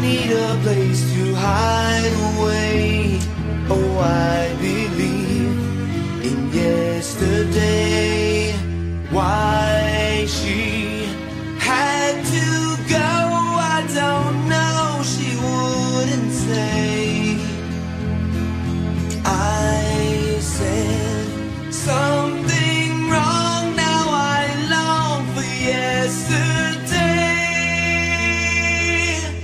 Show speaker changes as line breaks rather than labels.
Need a place to hide away. Oh, I believe in yesterday. Why she had to go, I don't know. She wouldn't say.